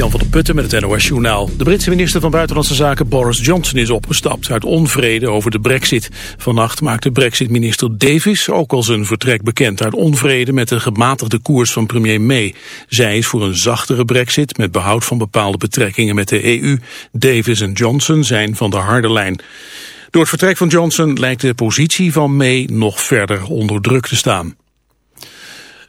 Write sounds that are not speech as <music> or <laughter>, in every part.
Jan van der Putten met het NOS Journaal. De Britse minister van Buitenlandse Zaken Boris Johnson is opgestapt uit onvrede over de brexit. Vannacht maakte brexit-minister Davis ook al zijn vertrek bekend uit onvrede met de gematigde koers van premier May. Zij is voor een zachtere brexit met behoud van bepaalde betrekkingen met de EU. Davis en Johnson zijn van de harde lijn. Door het vertrek van Johnson lijkt de positie van May nog verder onder druk te staan.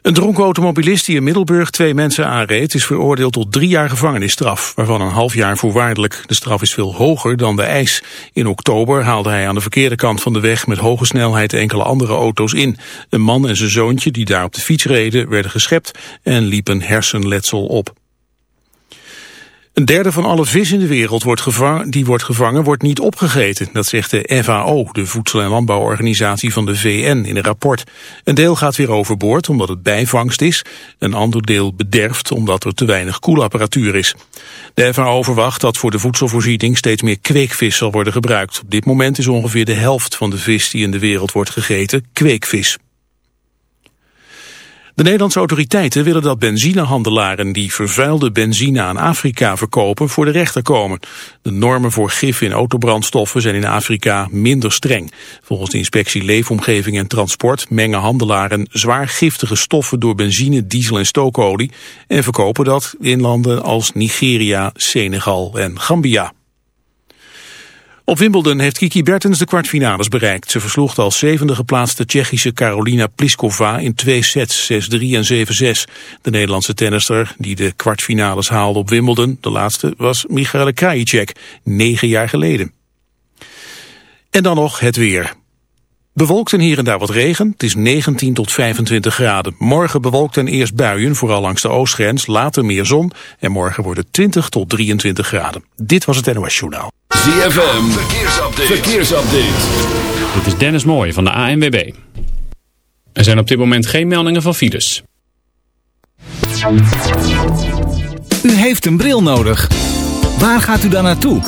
Een dronken automobilist die in Middelburg twee mensen aanreed... is veroordeeld tot drie jaar gevangenisstraf, waarvan een half jaar voorwaardelijk. De straf is veel hoger dan de eis. In oktober haalde hij aan de verkeerde kant van de weg... met hoge snelheid enkele andere auto's in. Een man en zijn zoontje die daar op de fiets reden... werden geschept en liepen hersenletsel op. Een derde van alle vis in de wereld wordt die wordt gevangen wordt niet opgegeten. Dat zegt de FAO, de Voedsel- en Landbouworganisatie van de VN, in een rapport. Een deel gaat weer overboord omdat het bijvangst is. Een ander deel bederft omdat er te weinig koelapparatuur is. De FAO verwacht dat voor de voedselvoorziening steeds meer kweekvis zal worden gebruikt. Op dit moment is ongeveer de helft van de vis die in de wereld wordt gegeten kweekvis. De Nederlandse autoriteiten willen dat benzinehandelaren die vervuilde benzine aan Afrika verkopen voor de rechter komen. De normen voor gif in autobrandstoffen zijn in Afrika minder streng. Volgens de inspectie Leefomgeving en Transport mengen handelaren zwaar giftige stoffen door benzine, diesel en stookolie en verkopen dat in landen als Nigeria, Senegal en Gambia. Op Wimbledon heeft Kiki Bertens de kwartfinales bereikt. Ze versloeg als zevende geplaatste Tsjechische Karolina Pliskova in twee sets, 6-3 en 7-6. De Nederlandse tennister die de kwartfinales haalde op Wimbledon, de laatste, was Michaela Krajicek, negen jaar geleden. En dan nog het weer. Bewolkt en hier en daar wat regen. Het is 19 tot 25 graden. Morgen bewolkt en eerst buien, vooral langs de oostgrens. Later meer zon. En morgen wordt het 20 tot 23 graden. Dit was het NOS Journaal. ZFM, verkeersupdate. verkeersupdate. Dit is Dennis Mooij van de ANWB. Er zijn op dit moment geen meldingen van files. U heeft een bril nodig. Waar gaat u dan naartoe?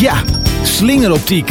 Ja, slingeroptiek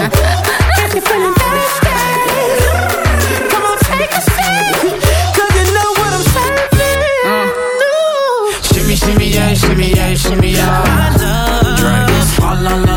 if you're feeling thirsty, come on take a sip, 'cause you know what I'm serving. Shimmy, shimmy, yeah, shimmy, yeah, shimmy, yeah. Drink. Swalla la la.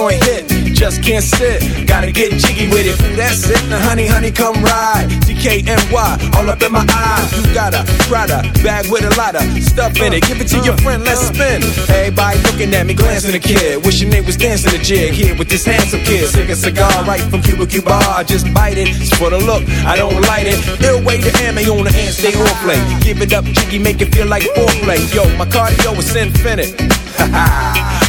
Joint hit. Just can't sit, gotta get jiggy with it. That's it, now honey, honey, come ride. DKNY, all up in my eyes. You got a Prada bag with a lot of stuff in it. Give it to your friend, let's spin. Everybody looking at me, glancing a kid. Wishing they was dancing a jig here with this handsome kid. Sick a cigar right from Cuba Cuba. I just bite it, it's for the look, I don't light it. Ill way to ammo on the hand, stay on play. Give it up, jiggy, make it feel like foreplay. Yo, my cardio is infinite. <laughs> Ha ha,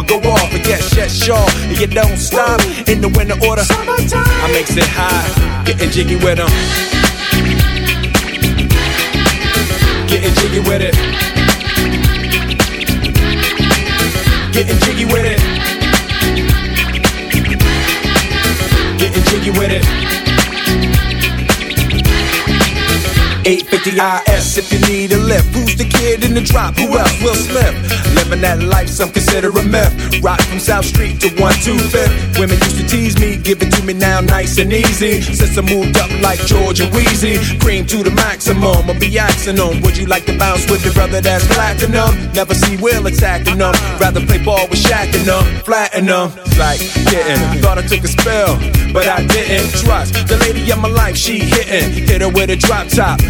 but go off. And yes, yes, sure. And you don't stop in the winter order. I makes it high, getting jiggy with them. Getting jiggy with it. Getting jiggy with it. Getting jiggy with it. 850 IS if you need a lift. Who's the kid in the drop? Who else? Will Smith. Living that life, some consider a myth. Rock from South Street to 125th. Women used to tease me, give it to me now nice and easy. Since I moved up like Georgia Wheezy, cream to the maximum. I'll be axing them. Would you like to bounce with your brother that's platinum? Never see Will attacking them. Rather play ball with Shaq and them, flatten them. Like getting, thought I took a spell, but I didn't trust the lady of my life. She hitting, hit her with a drop top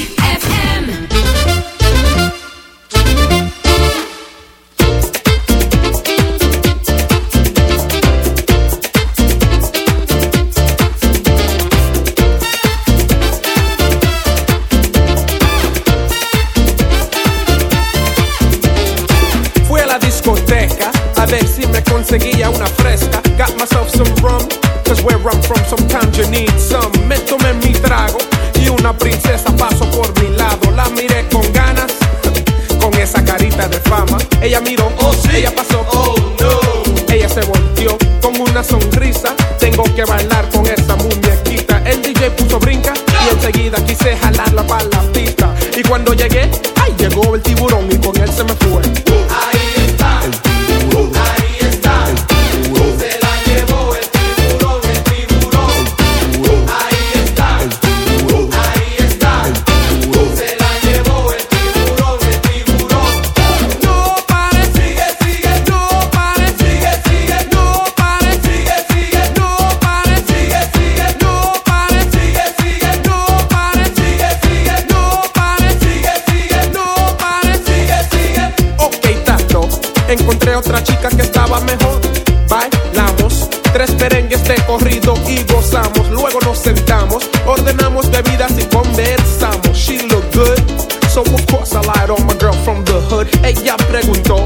nos sentamos, ordenamos bebidas y conversamos. She looked good. So of course I lied on my girl from the hood. Ella preguntó